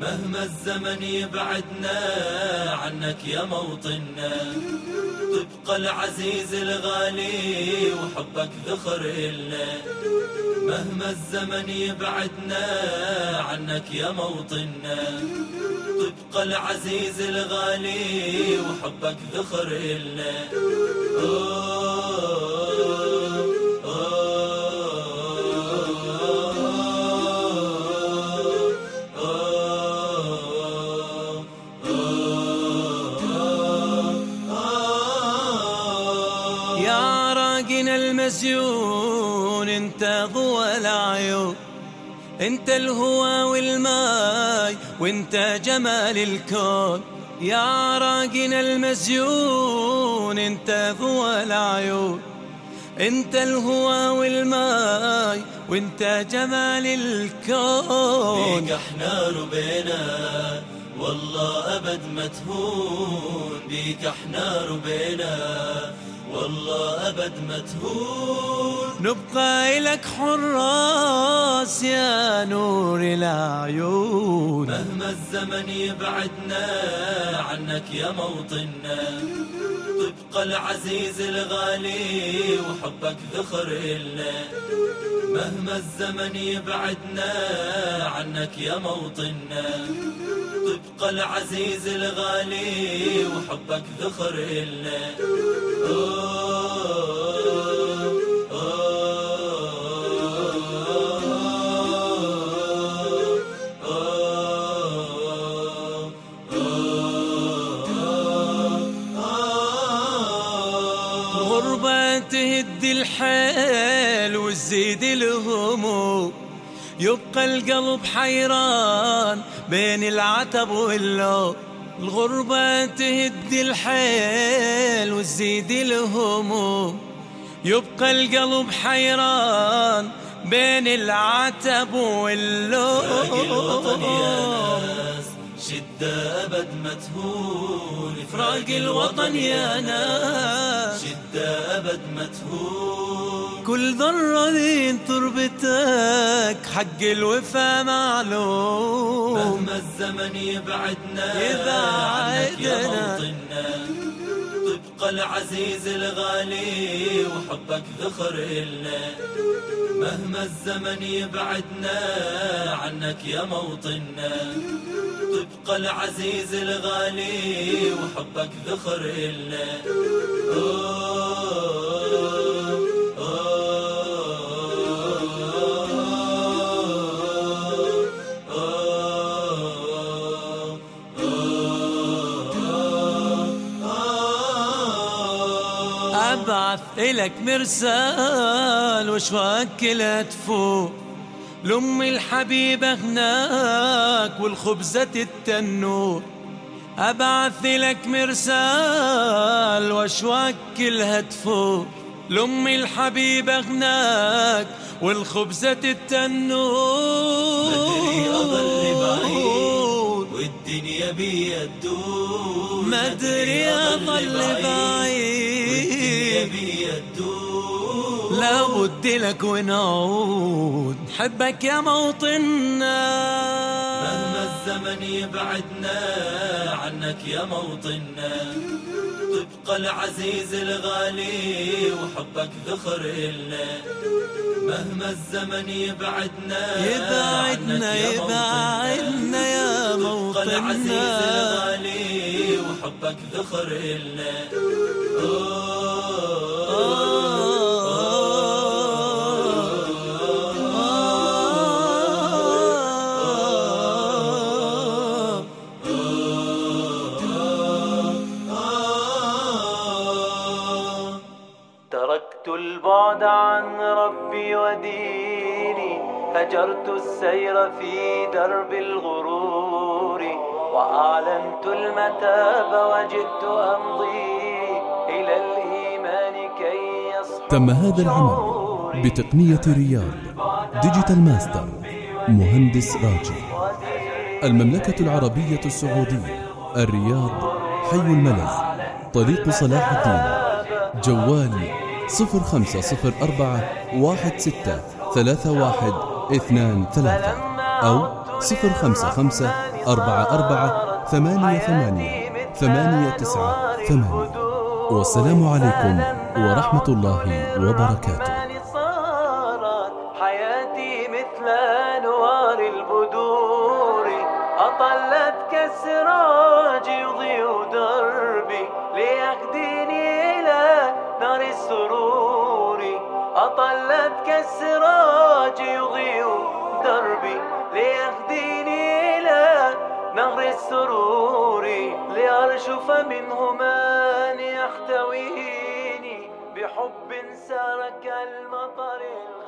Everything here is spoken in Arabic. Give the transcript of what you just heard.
مهما الزمن يبعدنا عنك يا موطننا. تبقى العزيز الغالي وحبك ذخر إلنا. مهما الزمن يبعدنا عنك يا موطننا. تبقى العزيز الغالي وحبك ذخر إلنا. يا المزيون انت ضوى العيون. انت الهوى والماي وانت جمال الكون. يا راقنا المزيون انت ضوى العيون. انت الهوى والماي وانت جمال الكون. بيك إحنا ربينا والله أبد ما تهون بيك إحنا ربينا والله أبد ما تهون نبقى لك حراس يا نور العيون مهما الزمن يبعدنا عنك يا موطننا. تبقى العزيز الغالي وحبك ذخر إلنا. مهما الزمن يبعدنا عنك يا موطننا. تبقى العزيز الغالي وحبك ذخر إلنا. تهد الحيل وتزيد الهموم. يبقى القلب حيران بين العتب واللوم. الغربة تهد الحيل وتزيد الهموم. يبقى القلب حيران بين العتب واللوم. شدة أبد ما تهون فراق الوطن يا ناس. شدة أبد ما تهون كل ذرة من تربتك حق الوفا معلوم. مهما الزمن يبعدنا يبعدنا. عنك يا موطننا. تبقى العزيز الغالي وحبك ذخر إلنا. مهما الزمن يبعدنا عنك يا موطننا. تبقى العزيز الغالي وحبك ذخر إلنا. أبعث إلك مرسال وشواك لا تفوق. لأمي الحبيبة هناك والخبزة التنور. أبعث لك مرسال وأشواك كلها تفور. لأمي الحبيبة هناك والخبزة التنور. مدري أظل بعيد والدنيا بيا تدور. أظل والدنيا بعيد. تدور لا بد لك ونعود حبك يا موطننا. مهما الزمن يبعدنا عنك يا موطننا. تبقى العزيز الغالي وحبك ذخر إلنا. مهما الزمن يبعدنا يبعدنا عنك يا موطننا. يبعدنا يا تبقى العزيز الغالي وحبك ذخر إلنا. تركت البعد عن ربي وديني هجرت السير في درب الغرور وأعلنت المتاب وجئت أمضي إلى الإيمان كي يصحو تم هذا العمل. بتقنية رياض Digital Master مهندس راجي المملكة العربية السعودية الرياض حي الملز طريق صلاح الدين جوال صفر خمسة صفر أربعة واحد ستة ثلاثة واحد اثنان ثلاثة أو صفر خمسة خمسة أربعة أربعة ثمانية ثمانية ثمانية تسعة ثمانية والسلام عليكم ورحمة الله وبركاته. حياتي مثل أنوار البدور أطلت كالسراج يضيء دربي ليهديني إلى نار السرور أطلت كالسراج يضيء دربي ليهديني إلى نهر السرور لأرشف منه من يحتويني بحب سار كالمطر الغ-